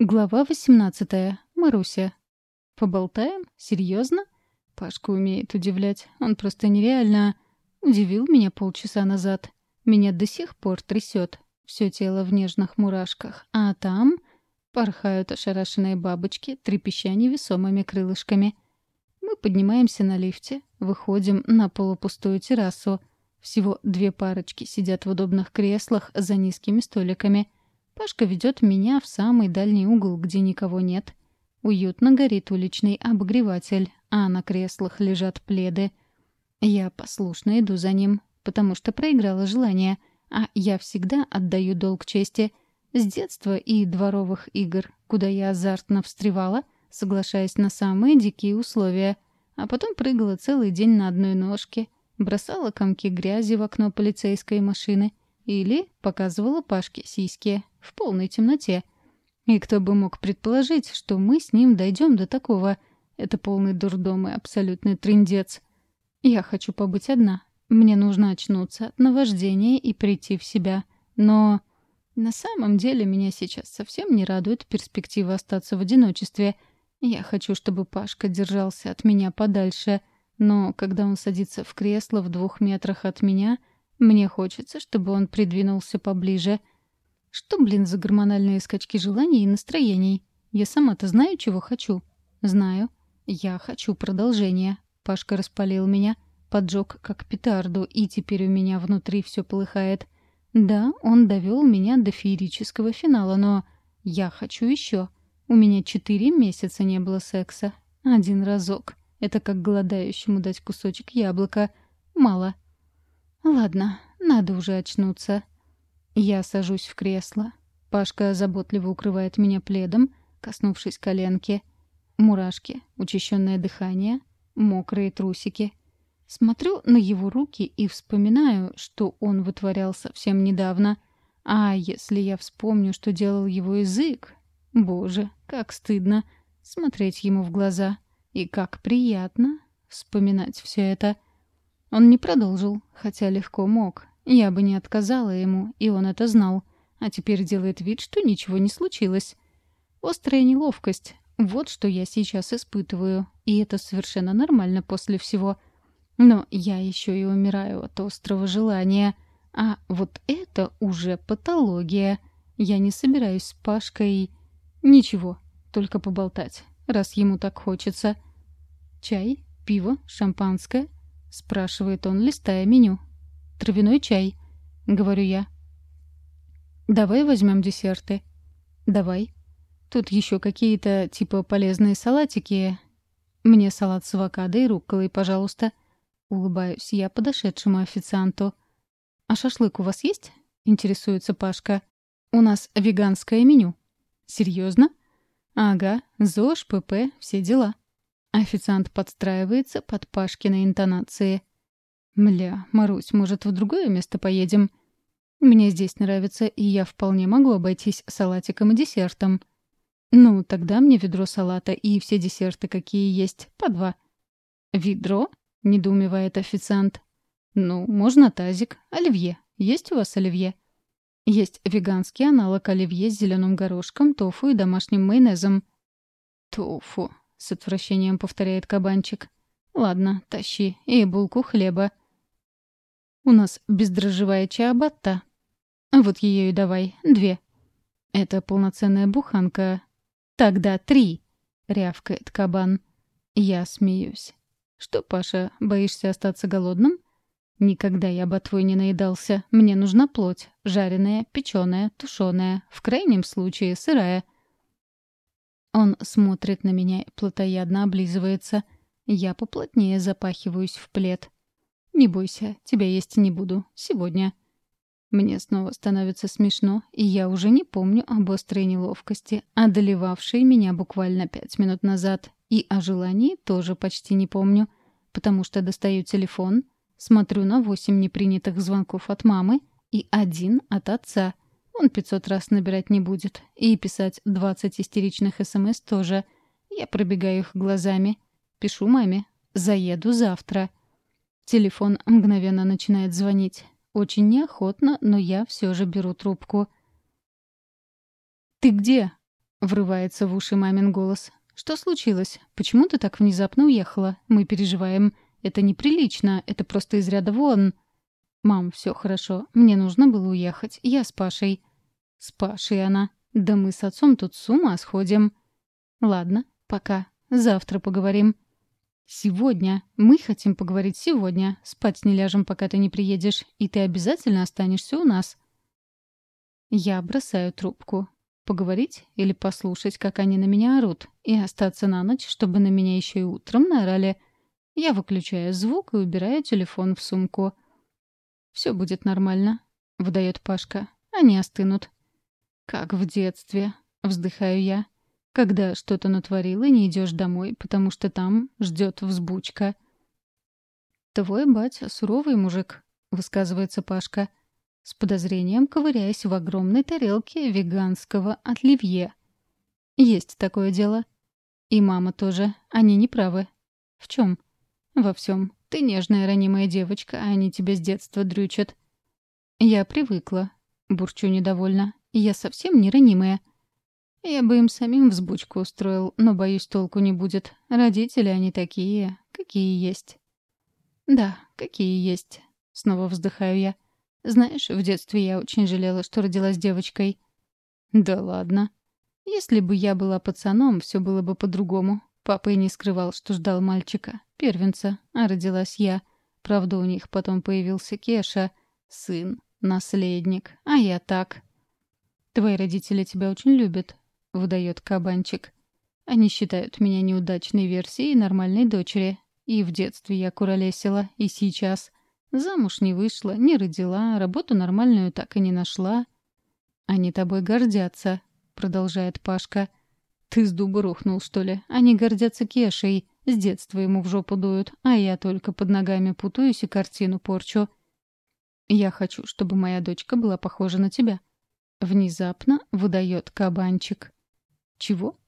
Глава 18. Маруся. «Поболтаем? Серьезно? Пашка умеет удивлять. Он просто нереально удивил меня полчаса назад. Меня до сих пор трясет. Все тело в нежных мурашках. А там порхают ошарашенные бабочки, трепеща невесомыми крылышками. Мы поднимаемся на лифте, выходим на полупустую террасу. Всего две парочки сидят в удобных креслах за низкими столиками — Пашка ведет меня в самый дальний угол, где никого нет. Уютно горит уличный обогреватель, а на креслах лежат пледы. Я послушно иду за ним, потому что проиграла желание, а я всегда отдаю долг чести. С детства и дворовых игр, куда я азартно встревала, соглашаясь на самые дикие условия, а потом прыгала целый день на одной ножке, бросала комки грязи в окно полицейской машины или показывала Пашке сиськи в полной темноте. И кто бы мог предположить, что мы с ним дойдем до такого. Это полный дурдом и абсолютный трындец. Я хочу побыть одна. Мне нужно очнуться от наваждения и прийти в себя. Но на самом деле меня сейчас совсем не радует перспектива остаться в одиночестве. Я хочу, чтобы Пашка держался от меня подальше. Но когда он садится в кресло в Мне хочется, чтобы он придвинулся поближе. Что, блин, за гормональные скачки желаний и настроений? Я сама-то знаю, чего хочу. Знаю. Я хочу продолжения. Пашка распалил меня, поджег как петарду, и теперь у меня внутри все полыхает. Да, он довел меня до феерического финала, но я хочу еще. У меня четыре месяца не было секса. Один разок. Это как голодающему дать кусочек яблока. Мало. «Ладно, надо уже очнуться». Я сажусь в кресло. Пашка заботливо укрывает меня пледом, коснувшись коленки. Мурашки, учащенное дыхание, мокрые трусики. Смотрю на его руки и вспоминаю, что он вытворял совсем недавно. А если я вспомню, что делал его язык? Боже, как стыдно смотреть ему в глаза. И как приятно вспоминать все это — он не продолжил, хотя легко мог. Я бы не отказала ему, и он это знал. А теперь делает вид, что ничего не случилось. Острая неловкость. Вот что я сейчас испытываю. И это совершенно нормально после всего. Но я еще и умираю от острого желания. А вот это уже патология. Я не собираюсь с Пашкой... Ничего, только поболтать, раз ему так хочется. Чай, пиво, шампанское — спрашивает он, листая меню. «Травяной чай», — говорю я. «Давай возьмем десерты». «Давай». Тут еще какие-то, типа, полезные салатики. Мне салат с авокадо и рукколой, пожалуйста. Улыбаюсь я подошедшему официанту. «А шашлык у вас есть?» — интересуется Пашка. «У нас веганское меню». «Серьезно?» «Ага, ЗОЖ, ПП, все дела». Официант подстраивается под Пашкиной интонации. «Мля, Марусь, может, в другое место поедем?» «Мне здесь нравится, и я вполне могу обойтись салатиком и десертом». «Ну, тогда мне ведро салата и все десерты, какие есть, по два». «Ведро?» — недоумевает официант. «Ну, можно тазик. Оливье. Есть у вас оливье?» «Есть веганский аналог оливье с зеленым горошком, тофу и домашним майонезом». «Тофу. с отвращением повторяет кабанчик. «Ладно, тащи. И булку хлеба. У нас бездрожжевая чиабатта. Вот ее и давай, две. Это полноценная буханка. Тогда три, рявкает кабан. Я смеюсь. Что, Паша, боишься остаться голодным? Никогда я ботвой не наедался. Мне нужна плоть. Жареная, печеная, тушеная. В крайнем случае сырая. Он смотрит на меня плотоядно, облизывается. Я поплотнее запахиваюсь в плед. «Не бойся, тебя есть не буду. Сегодня». Мне снова становится смешно, и я уже не помню об острой неловкости, одолевавшей меня буквально пять минут назад, и о желании тоже почти не помню, потому что достаю телефон, смотрю на восемь непринятых звонков от мамы и один от отца — он 500 раз набирать не будет. И писать 20 истеричных СМС тоже. Я пробегаю их глазами. Пишу маме. Заеду завтра. Телефон мгновенно начинает звонить. Очень неохотно, но я все же беру трубку. «Ты где?» — врывается в уши мамин голос. «Что случилось? Почему ты так внезапно уехала? Мы переживаем. Это неприлично. Это просто из ряда вон». «Мам, все хорошо. Мне нужно было уехать. Я с Пашей». «С Пашей она. Да мы с отцом тут с ума сходим». «Ладно, пока. Завтра поговорим». «Сегодня. Мы хотим поговорить сегодня. Спать не ляжем, пока ты не приедешь. И ты обязательно останешься у нас». Я бросаю трубку. Поговорить или послушать, как они на меня орут, и остаться на ночь, чтобы на меня еще и утром наорали. Я выключаю звук и убираю Как в детстве, вздыхаю я, когда что-то натворил и не идешь домой, потому что там ждет взбучка. Твой батя суровый мужик, высказывается Пашка, с подозрением ковыряясь в огромной тарелке веганского отливье. Есть такое дело. И мама тоже. Они не правы. В чем? Во всем. Ты нежная ранимая девочка, а они тебя с детства дрючат. Я привыкла. Бурчу недовольно. Я совсем не ранимая. Я бы им самим взбучку устроил, но, боюсь, толку не будет. Родители они такие, какие есть. Да, какие есть. Снова вздыхаю я. Знаешь, в детстве я очень жалела, что родилась девочкой. Да ладно. Если бы я была пацаном, все было бы по-другому. Папа и не скрывал, что ждал мальчика, первенца, а родилась я. Правда, у них потом появился Кеша, сын, наследник, а я так. Твои родители тебя очень любят, выдает кабанчик. Они считают меня неудачной версией нормальной дочери. И в детстве я куролесила, и сейчас. Замуж не вышла, не родила, работу нормальную так и не нашла. «Они тобой гордятся», — продолжает Пашка. «Ты с дуба рухнул, что ли? Они гордятся Кешей. С детства ему в жопу дуют, а я только под ногами внезапно выдает кабанчик. «Чего?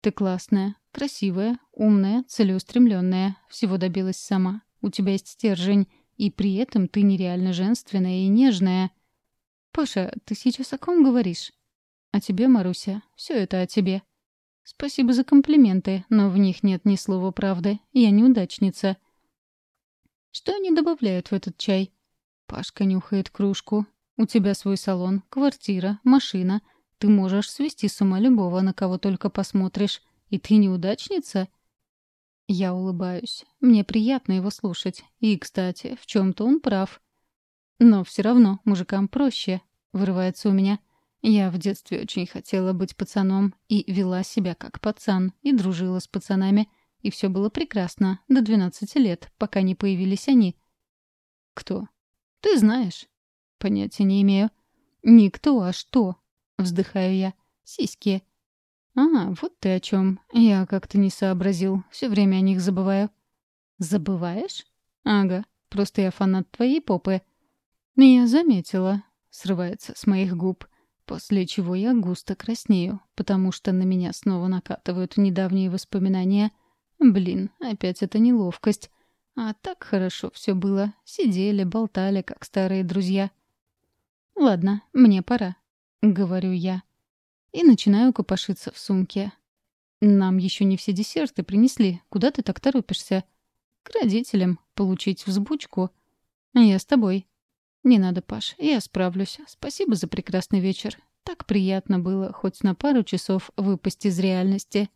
Ты классная, красивая, умная, целеустремленная. Всего добилась сама. У тебя есть стержень. И при этом ты нереально женственная и нежная. Паша, ты сейчас о ком говоришь? О тебе, Маруся. Все это о тебе. Спасибо за комплименты, но в них нет ни слова правды. Я неудачница». Что они добавляют в этот чай? Пашка нюхает кружку, У тебя свой салон, квартира, машина. Ты можешь свести с ума любого, на кого только посмотришь. И ты неудачница? Я улыбаюсь. Мне приятно его слушать. И, кстати, в чем-то он прав. Но все равно мужикам проще, вырывается у меня. Я в детстве очень хотела быть пацаном и вела себя как пацан, и дружила с пацанами. И все было прекрасно Понятия не имею. Никто, а что? Вздыхаю я. Сиськи. А, вот ты о чем. Я как-то не сообразил. Все время о них забываю. Забываешь? Ага. Просто я фанат твоей попы. Я заметила. Срывается с моих губ. После чего я густо краснею, потому что на меня снова накатывают недавние воспоминания. Блин, опять это неловкость. А так хорошо все было. Сидели, болтали, как старые друзья. «Ладно, мне пора», — говорю я. И начинаю копошиться в сумке. «Нам еще не все десерты принесли. Куда ты так торопишься?» «К родителям. Получить взбучку». «Я с тобой». «Не надо, Паш, я справлюсь. Спасибо за прекрасный вечер. Так приятно было хоть на пару часов выпасть из реальности».